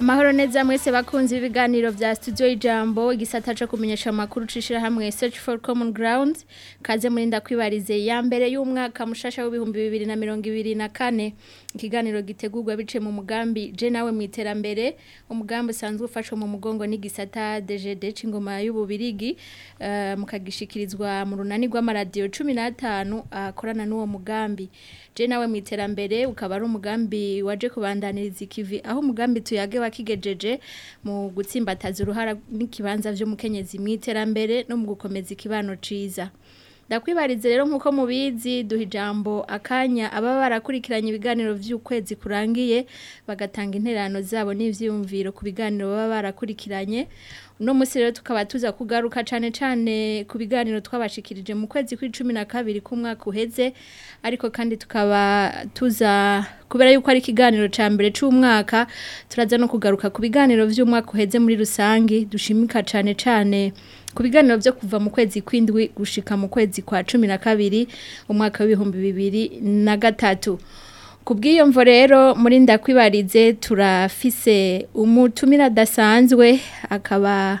amahoro neza mwese bakunze ibiganiro bya studio ijambo igisata cyo kumenyesha amakuru cishira hamwe search for common ground kaze murinda kwibarize ya mbere y'umwaka mushasha w'ibihumbi bibiri na na mirongo ibiri kane ikiganiro gitegurwa bice mu mugambi je nawe mu iterambere umugambi usanzwe ufashwe mu mugongo n'igisata DGD cingoma y'ububirigi uh, eh, mukagishikirizwa mu runani rw'amaradio 15 akorana n'uwo mugambi je nawe mu iterambere ukaba ari umugambi waje kubandaniriza ikivi aho umugambi tuyage wa kigejeje mu gutsimbataza uruhara n'ikibanza by'umukenyezi mu iterambere no mu gukomeza ikibano ciza ndakwibarize rero nk'uko mubizi duha ijambo akanya aba barakurikiranye ibiganiro by'ukwezi kurangiye bagatanga interano zabo n'ibyiyumviro ku biganiro baba barakurikiranye uno munsi rero tukaba tuza kugaruka cyane cane ku biganiro twabashikirije mu kwezi cumi na kabiri k'umwaka uheze ariko kandi tukaba tuza kubera yuko ari ikiganiro cya mbere cy'umwaka turaza no kugaruka ku biganiro by'umwaka uheze muri rusange dushimika cane cyane ku biganiro byo kuva mu kwezi kw'indwi gushika mu kwezi kwa cumi na kabiri umwaka w'ibihumbi bibiri na gatatu ku bw'iyumvo rero muri ndakwibarize turafise umutumira adasanzwe akaba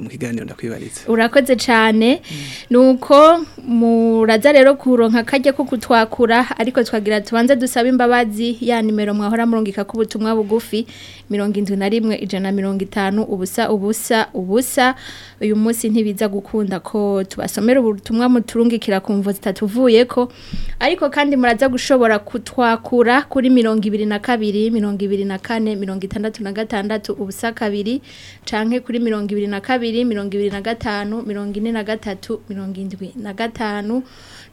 mu kiganiro urakoze cyane mm. nuko muraza rero kuronka kajya ko kutwakura ariko twagira tubanze dusabe imbabazi ya nimero mwahora murungika ko ubutumwa bugufi mirongo inzu na rimwe ijana mirongo itanu ubusa ubusa ubusa uyu munsi ntibiza gukunda ko tubasomera ubutumwa muturungikira ku mvu zitatuvuye ko ariko kandi muraza gushobora kutwakura kuri mirongo ibiri na kabiri mirongo ibiri na kane mirongo itandatu na gatandatu ubusa kabiri canke kuri mirongo ibiri na kabiri mirongo ibiri na gatanu mirongo ine na gatatu mirongo indwi na gatanu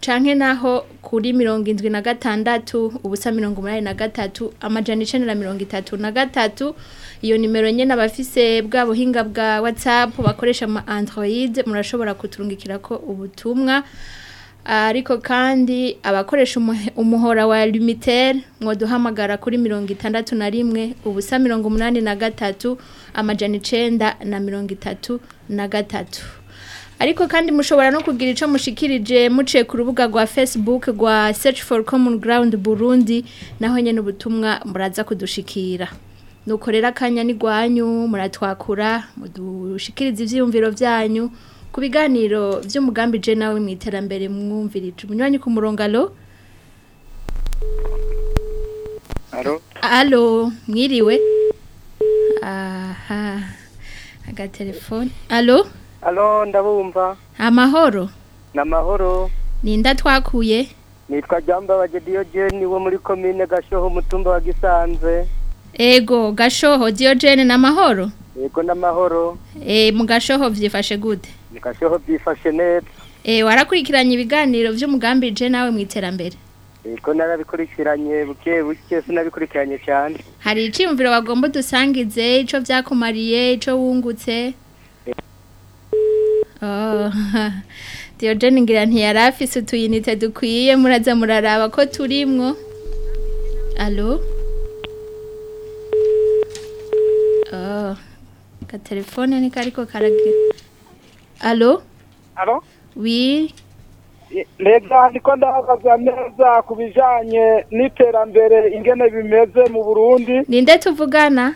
canke naho kuri mirongo indwi na gatandatu ubusa mirongo umunani na gatatu amajana icenda na mirongo itatu na gatatu iyo nimero nyene abafise bwa buhinga bwa whatsapp bakoresha ama android murashobora kuturungikirako ubutumwa Ah, ariko kandi abakoresha umuhora wa Limiter ngo duhamagara kuri mirongo itandatu na rimwe ubusa mirongo umunani na gatatu amajana icenda na mirongo itatu na gatatu ariko kandi mushobora no kugira icyo mushikirije muciye ku rubuga rwa facebook rwa search for common ground burundi naho nyine ubutumwa muraza kudushikira nuko rero akanya ni rwanyu muratwakura mudushikiriza ibyiyumviro byanyu ku biganiro by'umugambi je nawe mu iterambere mwumvirije umunywanyi ku murongo alo alo mwiriwe aha agatelefone alo alo ndabumva amahoro n'amahoro ninda twakuye nitwa jamba wa jeni wo muri komine gashoho umutumba wa gisanze ego gashoho diyojeni n'amahoro yego n'amahoro eh, mu gashoho vyifashe gute bikasheho byifashe neza eh, warakurikiranye ibiganiro by'umugambirije nawe mu iterambere Ego narabikurikiranye buke buke sinabikurikiranye cyane. Hari icimviro wagomba dusangize ico byakumariye ico wungutse. Oh. Diogene ngira nti yarafise utuyinite dukwiye muraza muraraba ko turimwo. Allo? Oh. Ka telefone ni kariko karagira. Alo Allo Oui ntabwo ndabaza neza ku bijyanye n'iterambere ingene bimeze mu burundi ninde tuvugana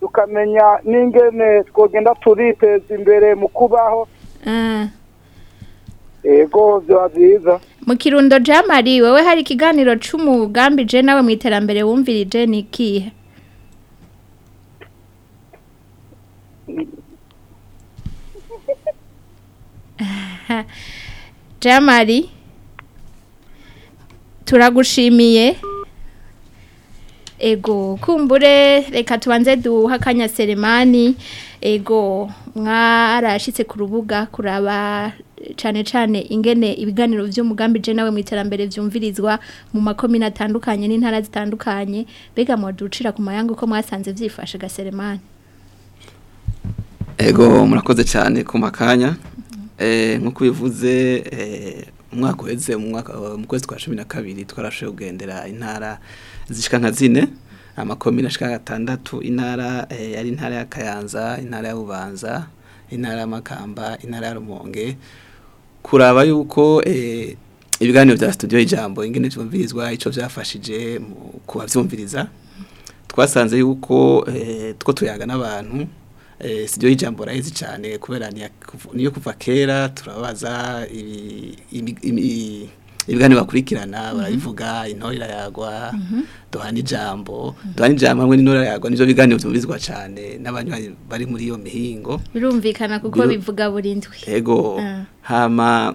tukamenya n'ingene twogenda turiteza imbere mu kubaho ah. yego biba byiza mu kirundo jamari wewe hari ikiganiro cy'umugambije nawe mu iterambere wumvirije ni ikihe jamari turagushimiye ego kumbure reka tubanze duha akanya seremani ego mwarashyitse ku rubuga kuraba cyane cyane ingene ibiganiro by'umugambi je nawe mu iterambere byumvirizwa mu makomine atandukanye n'intara zitandukanye mbega mwaducira ku mayanga uko mwasanze byifashe gaseremani ego murakoze cyane ku makanya eh, nk'uko bivuze eh, umwaka uheze mu mwaka mu kwezi kwa cumi na kabiri twarashoboye kugendera intara zishyika nka zine amakomine ashika gatandatu intara yari eh, intara ya Kayanza intara ya Bubanza intara ya Makamba intara ya Rumonge kuraba yuko eh, ibiganiro bya studio ijambo ingene byumvirizwa ico byafashije kubavyumviriza twasanze yuko eh two tuyaga n'abantu Eh, sitidiyo ijambo rayizi cyane kubera niyo kuva kera turabaza ibiganiro bakurikirana mhm. barabivuga intorera yagwa mhm. duhana ijambo mhm. duhana ijambo hamwe n'intorera yagwa nibyo biganiro byumvizwa cyane n'abanywanyi bari muri iyo mihingo birumvikana kuko bivuga burindwi yego ah. hama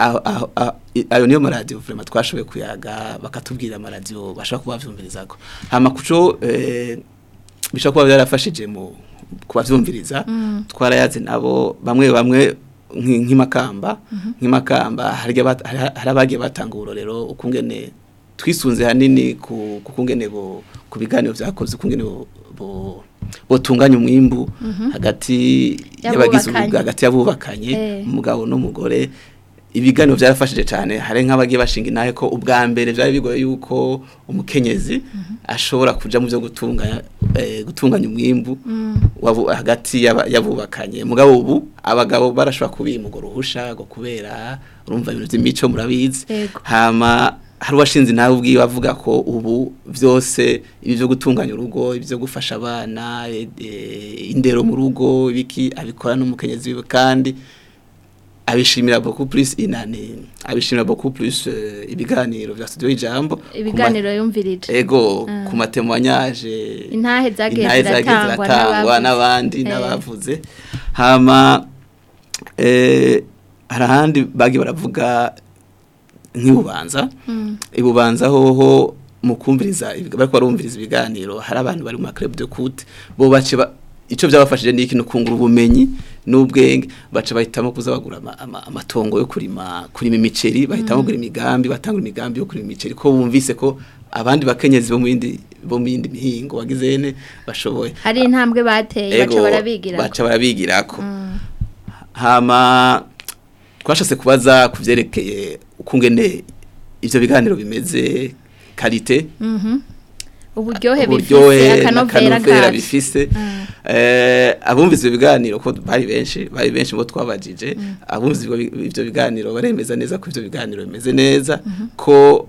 Ah, ah, ah, ayo niyo maradiyo vurema twashoboye kuyaga bakatubwira amaradiyo bashobora kuba babyumvirizako amakuco eh, bishobora kuba byarafashije mu kubabyumviriza mm. twarayaze nabo bamwe bamwe nk'imakamba mm-hmm. nk'imakamba hari abagiye batanga uburorero ukungene twisunze hanini ku kungene ku biganiro byakoze ukungene butunganya umwimbu hagati mm-hmm. y'abagizwe hagati y'abubakanye eh. umugabo n'umugore ibiganiro byarafashije cyane hari nk'abagiye bashinga inahe ko ubwa mbere byari bigoye yuko umukenyezi mhm. ashobora kujya mu byo eh, gutunganya umwimbu mm. hagati y'abubakanye mugabo ubu abagabo barashobora kubimugwa uruhusha ngo kubera urumva ibintu by'imico murabizi hama hari uwashinze nawe ubwiwe avuga ko ubu byose ibi byo gutunganya urugo ibyo gufasha abana eh, eh, indero mu rugo ibiki abikora n'umukenyezi kandi abishimira beaucoup plus inani abishimira boku plus uh, ibiganiro vya studio ijambo ibiganiro yumvirije ego mm. ku matemoignage intahe zageze zatangwa nabandi nabavuze eh. hama eh harahandi bagi baravuga nk'ibubanza mm. ibubanza hoho mukumviriza bariko barumviriza ibiganiro hari abantu bari mu club de coute bo bace ico byabafashije ni ikintu kungura ubumenyi n'ubwenge baca bahitamo kuzabagura amatongo yo kurima kurima imiceri bahitamo mm. kugura imigambi batanga imigambi yo kurima imiceri ko bumvise ko abandi bakenyezi bo mu yindi bo mu yindi mihingo bagizene bashoboye hari intambwe bateye baca barabigira baca barabigira ko mm. hama twashase kubaza kuvyerekeye ukungene ivyo biganiro bimeze kalite mhm uburyohe bifise akanovera bifise mm. eh, abumvise ibyo ko bari benshi bari benshi ngo twabajije mm. abumvise ibyo biganiro baremeza neza ko ibyo biganiro bimeze neza mm-hmm. ko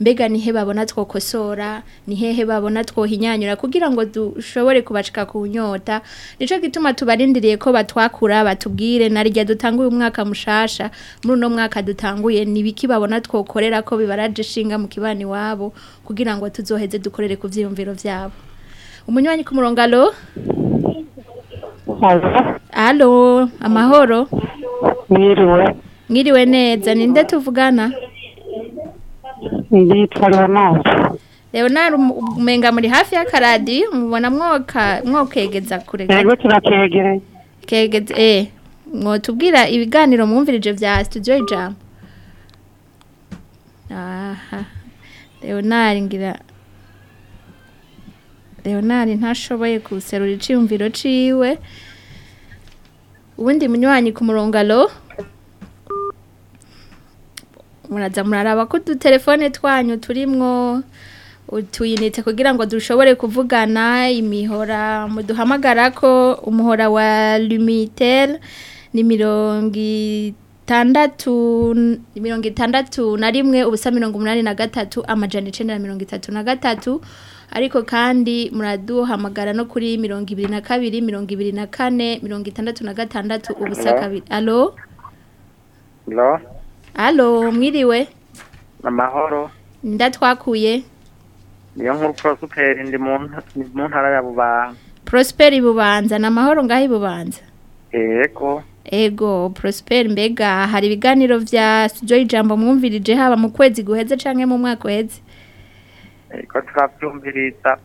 mbega ni he babona twokosora ni hehe babona twohinyanyura kugira ngo dushobore kubacika ku nyota nicyo gituma tubarindiriye ko batwakura batubwire narijya dutanguye umwaka mushasha muri uno mwaka dutanguye n'ibiki babona twokorera ko bibaraje ishinga mu kibani wabo kugira ngo tuzoheze dukorere ku byiyumviro byabo umunywanyi ku murongo alo alo amahoro mwiriwe mwiriwe neza ninde tuvugana nditwa leonard leonard umenga muri hafi ya karadi mubona mwokegeza kure yego turakegereye kegeze eee eh, mwotubwira ibiganiro mwumvirije bya studio ijambo aha leonard ngira leonard ntashoboye guserura icyiyumviro ciwe ubundi munywanyi ku murongalo muraza muraraba ko udutelefone twanyu turimwo utuyinite kugira ngo dushobore kuvugana imihora muduhamagara ko umuhora wa lumitel ni mirongo itandatu mirongo itandatu na rimwe ubusa mirongo umunani na gatatu amajana icenda na mirongo itatu na gatatu ariko kandi muraduhamagara no kuri mirongo ibiri na kabiri mirongo ibiri na kane mirongo itandatu na gatandatu ubusa kabiri alo alo mwiriwe amahoro ndatwakuye niyo nkuru porosiperi ndi mu ntara ya bubanza porosiperi bubanza ni amahoro ngaho bubanza yego ego porosiperi mbega hari ibiganiro bya joy jambo mwumvirije haba mu kwezi guheze cyangwa mu mwaka uheze ko twabyumviriza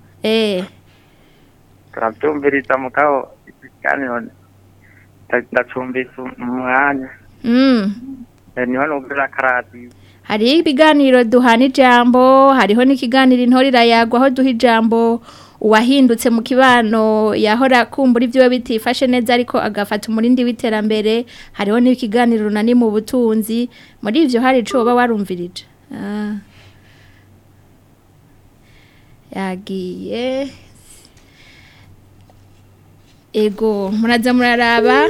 turabyumviriza mugabo ikiganiro mm. ndacumbitse umwanya niho nubwira akaradiyo hariho ibiganiro duhana ijambo hariho n'ikiganiro intorira aho duha ijambo uwahindutse mu kibano yahora kumbura ibyo bitifashe neza ariko agafata umurindi w'iterambere hariho n'ikiganiro runani mu butunzi muri ibyo hari icyo uba warumvirije ah. yagiye ego muraza muraraba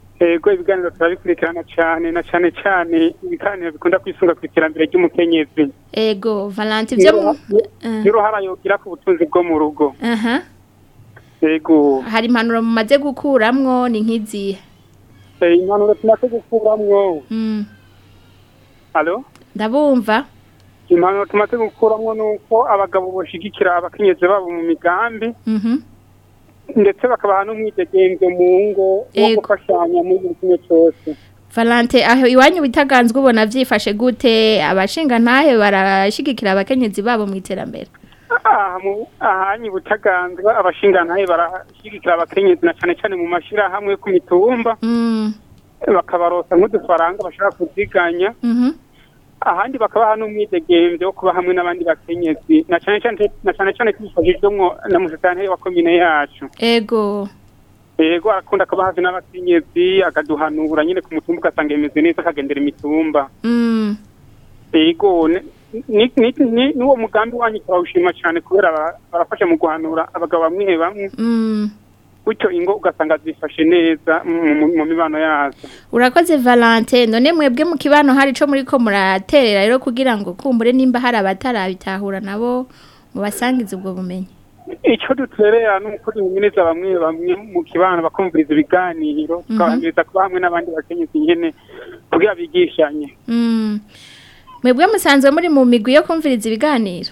yego ibiganiro turabikurikirana cyane na cyane cyane ibiganiro bikunda kwisunga ku iterambere ry'umukenyezi yego valanti ibyo n'uruhara yogira ku butunzi bwo mu rugo yego hari impanuro mumaze gukuramwo ni nkizi eh, impanuro tumaze gukuramwo hmm. ndabumva impamvu tumaze gukuramo ni uko abagabo bashyigikira abakenyezi babo mu migambi mhm. ndetse bakabaha n'umwidegenzo mu ngo no gufashanya muri buri kimwe cyose valante aho iwanyu bitaganzwe ubona byifashe gute abashinga ntahe barashyigikira abakenyezi babo mu iterambere ahanyu butaganzwe abashinga ntahe barashyigikira abakenyezi na cyane cyane mu mashyirahamwe ku mitumba mm. bakabarosa nk'udufaranga bashaka kuziganya mhm. ahandi bakaba bakabaha n'umwidegembyo wo kuba hamwe n'abandi bakenyezi na cyane cyane twifashijwemo na musitanteri wa komine yacu ego ego arakunda kuba hafi n'abakenyezi akaduhanura nyine ku mutumba ugasanga imeze neza akagendera imitumba mm. ego n'uwo mugambi wanyu turawushima cyane kubera barafasha mu guhanura abagabo bamwe bamwe mm. bityo ingo ugasanga zifashe neza mu mibano yazo urakoze valante none mwebwe mu kibano hari icyo muri ko muraterera rero kugira ngo kumbure nimba hari abatarabitahura nabo mubasangize ubwo bumenyi icyo duterera ni uko duhumuriza bamwe bamwe mu kibano bakumviriza ibiganiro mhm. tukabangiza kuba hamwe n'abandi bakenyezi nyine kugira bigishanye mm. mwebwe musanzwe muri mu migwi yo kumviriza ibiganiro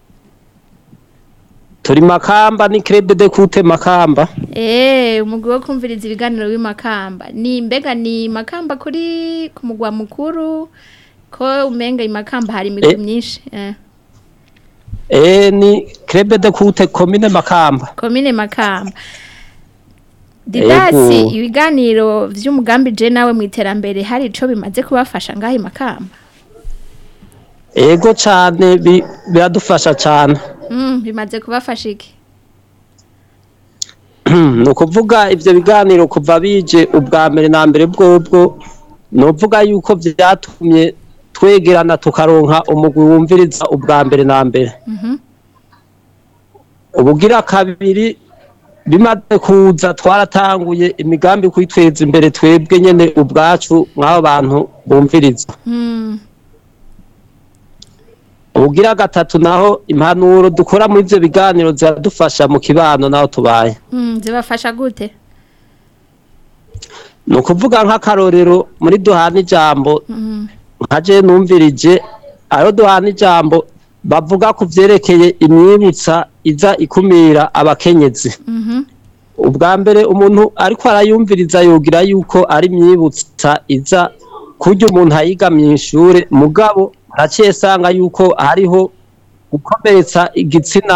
turi makamba ni kerede de kute makamba eee eh, umugwi wo kumviriza ibiganiro w'imakamba ni mbega ni makamba kuri ku mugwa mukuru ko umenga imakamba hari imigwi eh. myinshi eee eh. ni kerede de kute komine makamba komine makamba didasi ibiganiro by'umugambi je nawe mu iterambere hari ico bimaze kubafasha ngaho imakamba ego cyane biradufasha cyane mm, bimaze kubafasha iki ni ukuvuga ibyo biganiro kuva bije ubwa mbere na mbere bwobwo ni ukuvuga yuko byatumye twegerana tukaronka umugwi wumviriza ubwa mbere na mbere mhm. ubugira kabiri bimaze kuza twaratanguye imigambi kwiteza imbere twebwe nyine ubwacu nk'abo bantu bumviriza hmm. ubugira gatatu naho impanuro dukora muri ibyo biganiro ziradufasha mu kibano naho tubaye hmm, zibafasha gute ni ukuvuga nk'akarorero muri duhana ijambo hmm. nka numvirije aro duhana ijambo bavuga ku byerekeye imyibutsa iza ikumira abakenyezi mm-hmm. ubwa mbere umuntu ariko arayumviriza yogira yuko ari imyibutsa iza kurya umuntu ayiga mu mugabo aracyesanga yuko hariho gukomeretsa igitsina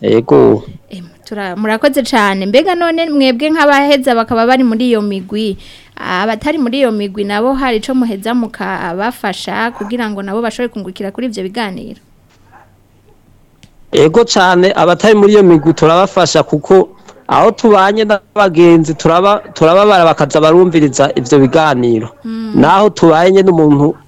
yego hmm. murakoze cyane mbega none mwebwe nk'abaheza bakaba bari muri iyo migwi abatari muri iyo migwi nabo hari icyo muheza mukabafasha kugira ngo nabo bashobore kungukira kuri ibyo biganiro ego cyane abatari muri iyo migwi turabafasha kuko aho tubanye n'abagenzi turababara bakaza barumviriza ibyo biganiro hmm. naho tubanye n'umuntu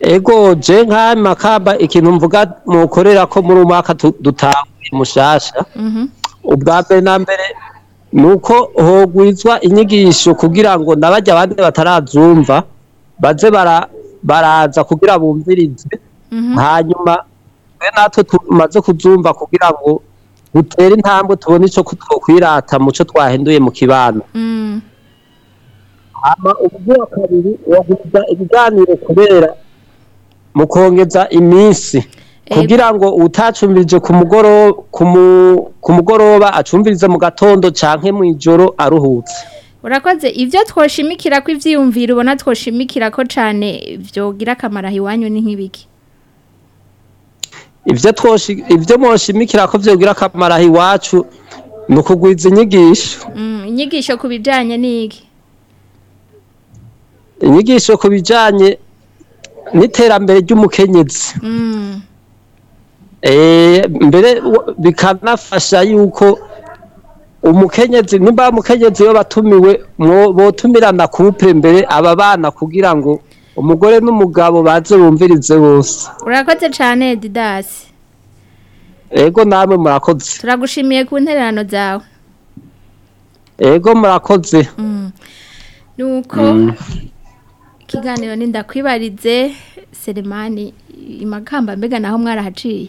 ego je nka makamba ikintu mvuga mukorera ko muri mwaka dutanguye mushasha mhm. ubwa mbere na mbere ni uko hogwizwa inyigisho kugira ngo n'abajya abandi batarazumva baze baraza kugira bumvirize mhm. hanyuma twe natwe tumaze kuzumva kugira ngo dutere intambwe tubone icyo twokwirata mu cyo twahinduye mu kibano mm. uburyo wa kabiri waguza ibiganiro kubera mu kongeza iminsi kugira ngo utacumbirije ku ku mugoroba acumbirize mu gatondo cyangwa mu ijoro aruhutse urakoze ibyo twoshimikira ko ibyiyumvira ubona twoshimikira ko cyane byogira akamaro iwanyu ni nk'ibiki ibyo mwoshimikira ko byogira akamaro iwacu ni ukugwiza inyigisho mm, inyigisho ku bijyanye n'iki inyigisho ku bijyanye n'iterambere ry'umukenyezi mm. eh, mbere bikanafasha yuko umukenyezi nimba umukenyezi yo batumiwe botumirana couple mbere aba bana kugira ngo umugore n'umugabo baze bumvirize bose urakoze cyane didasi ego namwe murakoze turagushimiye ku ntererano zawe ego murakoze mm. nuko mm. ikiganiro ndakwibaritse seremani imakamba mbega naho mwarahaciye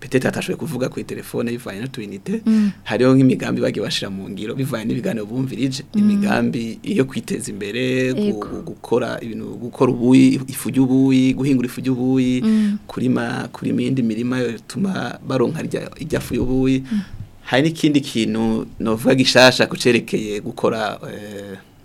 petete atashwe kuvuga kuri telefone bivanye n'utuyinite mm. hariho nk'imigambi bagiye bashira mu ngiro bivanye n'ibiganiro bumvirije mm. imigambi iyo kwiteza imbere gukora ibintu gukora ubuyi ifu y'ubuyi guhingura ifu y'ubuyi mm. kurima kurima indi mirima yatuma baronka irya fu y'ubuyi hari n'ikindi kintu novuga gishasha kucerekeye gukora eh,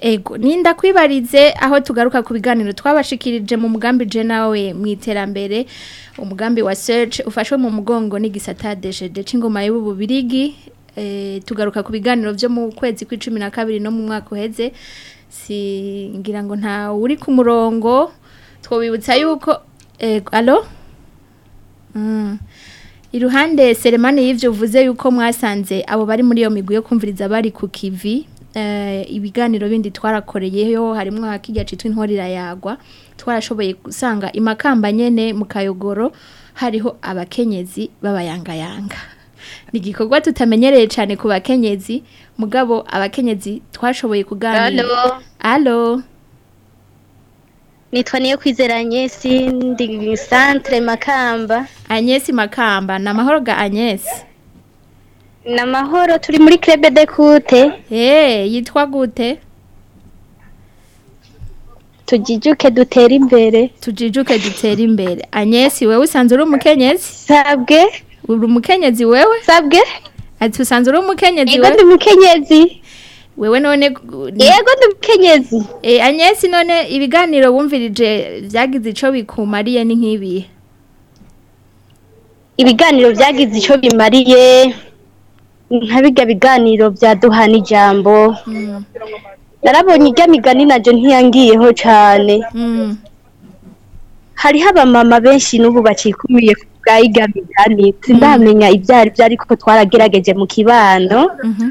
ego ninda kwibarize aho tugaruka ku biganiro twabashikirije mu mugambi je nawe mu iterambere umugambi wa search ufashwe mu mugongo n'igisata DGD c'ingoma y'ububirigi Eh, tugaruka ku biganiro byo mu kwezi kw'icumi na kabiri no mu mwaka uheze singira ngo nta uri ku murongo twabibutsa yuko eh, alo mm. iruhande seremani y'ibyo uvuze yuko mwasanze abo bari muri iyo migwi yo kumviriza bari ku kivi eh, ibiganiro bindi twarakoreyeho harimo hakijya citwa intorira yagwa twarashoboye gusanga imakamba nyene mu kayogoro hariho abakenyezi b'abayangayanga ni igikorwa tutamenyereye cyane ku bakenyezi mugabo abakenyezi twashoboye kuganira alo nitwa niyo kwizera anyesi ndi santire makamba anyesi makamba ni amahoro ga anyesi na mahoro turi muri kerebe de kute eee eh, yitwa gute tujijuke dutere imbere tujijuke dutere imbere anyesi wowe usanzwe uri umukenyezi sabwe uri umukenyezi wewe sabwe ati usanzwe uri umukenyezi wewe ndi umukenyezi wewe none yego ndi umukenyezi e, anyesi none ibiganiro wumvirije byagize ico bikumariye ni nk'ibihe ibiganiro byagize icyo bimariye nkabiga biganiro byaduhana ijambo mm. narabonye ijya migani nabyo ntiyangiyeho cyane mm. hariho abamama benshi n'ubu bakikumiye bwa sindamenya mm. ibyari byari kuko twaragerageje mu kibano mm-hmm.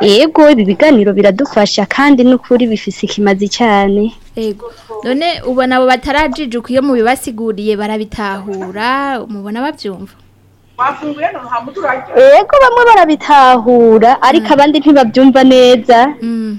yego ibi biganiro biradufasha kandi n'ukuri bifise ikimazi cyane yego none ubona abo batarajijuka iyo mubibasiguriye barabitahura mubona babyumva yego bamwe barabitahura ariko mm. abandi ntibabyumva neza mm.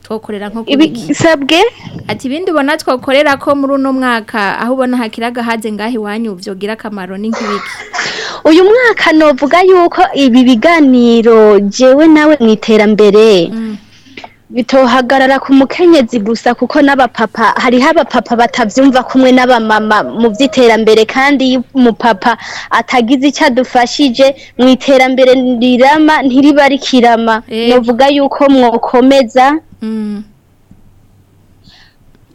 twokorera nko kubisabwe ati ibindi ubona twokorera ko muri uno mwaka aho ubona hakira agahaze ngaho iwanyu byogira akamaro ni nk'ibiki uyu mwaka novuga yuko ibi biganiro jewe nawe mu iterambere mm. bitohagarara ku mukenyezi gusa kuko n'abapapa hariho abapapa batabyumva kumwe n'abamama mu by'iterambere kandi iyo umupapa atagize icyo adufashije mu iterambere rirama ntiriba rikirama tuvuga eh. yuko mwokomeza mm.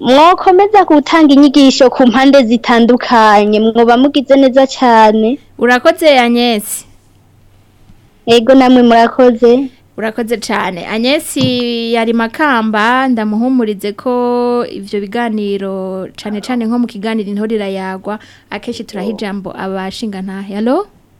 mwokomeza gutanga inyigisho ku mpande zitandukanye mwoba mugize neza cyane urakoze ya nyesi yego namwe murakoze urakoze cyane anyesi yari makamba ndamuhumurize ko ibyo biganiro cyane cyane nko mu kiganiro intorira yagwa akenshi turaha ijambo abashinga ntahe halo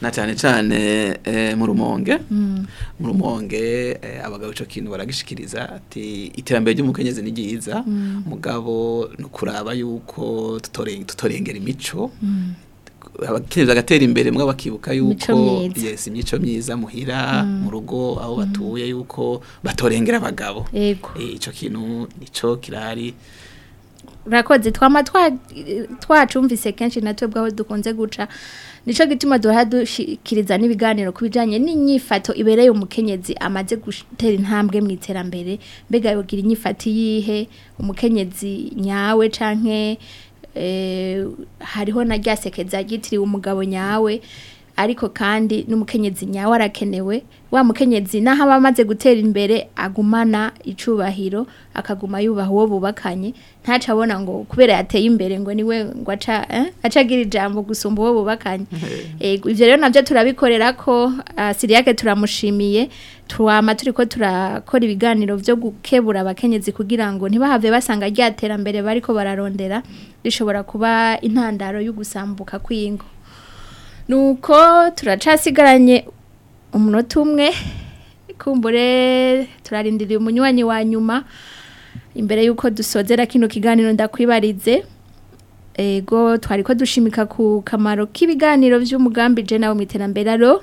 na cyane cyane eh, mu rumonge mu mm. rumonge eh, abagabo ico kintu baragishikiriza ati iterambere ry'umukenyezi ni ryiza mm. mugabo ni ukuraba yuko tutorengera imico mm. abakenyezi bagatera imbere mwa bakibuka yuko yes imico myiza muhira mm. mu rugo aho batuye yuko batorengera abagabo eh, ico kintu nico kirari urakoze twama twacumvise kenshi na twebwe aho dukunze guca nicyo gituma duha dushyikiriza n'ibiganiro ku bijyanye n'inyifato ibereye umukenyezi amaze gutera intambwe mu iterambere mbega yogira inyifata iyihe umukenyezi nyawe cyangwa eh, hariho na rya sekeza ryitiriwe umugabo nyawe ariko kandi n'umukenyezi nyawe arakenewe wa mukenyezi naho aba amaze gutera imbere agumana icubahiro akaguma yubaha uwo bubakanye ntaca abona ngo kubera yateye imbere ngo niwe ngo aca eh, aca agira ijambo gusumba uwo bubakanye eh, ibyo rero nabyo turabikorera ko ah, siriyake turamushimiye twama turi ko turakora ibiganiro byo gukebura abakenyezi kugira ngo ntibahave basanga rya terambere bariko bararondera rishobora kuba intandaro y'ugusambuka kw'ingo nuko turacasigaranye umunota umwe kumbure turarindiriye umunywanyi wa nyuma imbere y'uko dusozera kino kiganiro ndakwibarize ego twari ko dushimika ku kamaro k'ibiganiro by'umugambi nawe mu iterambere aro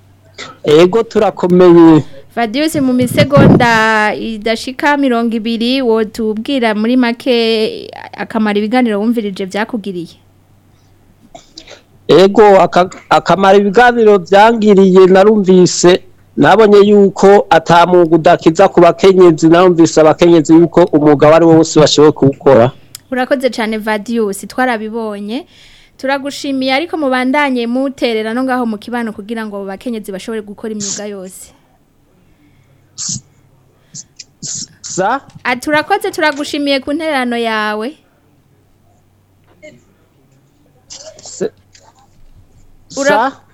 ego turakomeye Fadius mu misegonda idashika mirongo ibiri wotubwira muri make akamara ibiganiro wumvirije byakugiriye ego akamara ibiganiro byangiriye narumvise nabonye yuko atamungu udakiza ku bakenyezi narumvise abakenyezi yuko umugabo ari wo wose bashoboye kuwukora urakoze cyane Vadius twarabibonye turagushimiye ariko mubandanye muterera no ngaho mu kibano kugira ngo abakenyezi bashobore gukora imyuga yose sa ah, turakoze turagushimiye ku ntererano yawe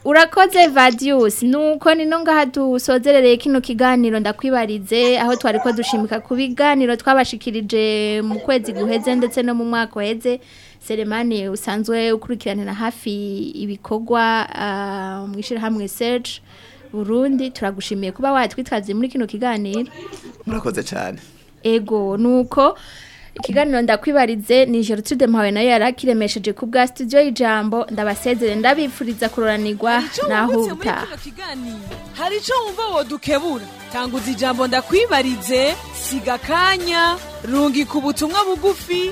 urakoze vadiyusi nuko nino ngaha dusozerereye kino kiganiro ndakwibarize aho twari ko dushimika ku biganiro twabashikirije mu kwezi guheze ndetse no mu mwaka uheze seremani usanzwe ukurikiranira hafi ibikorwa ah, mu ishyirahamwe search burundi turagushimiye kuba watwitwaze muri kino kiganiro murakoze cyane ego nuko ikiganiro ndakwibarize ni Gertrude mpawe nayo yarakiremesheje ku bwa studio y'ijambo ndabasezere ndabifuriza kuroranirwa naho uta hari ico wumva wodukebura tanguza ijambo ndakwibarize siga kanya rungi ku butumwa bugufi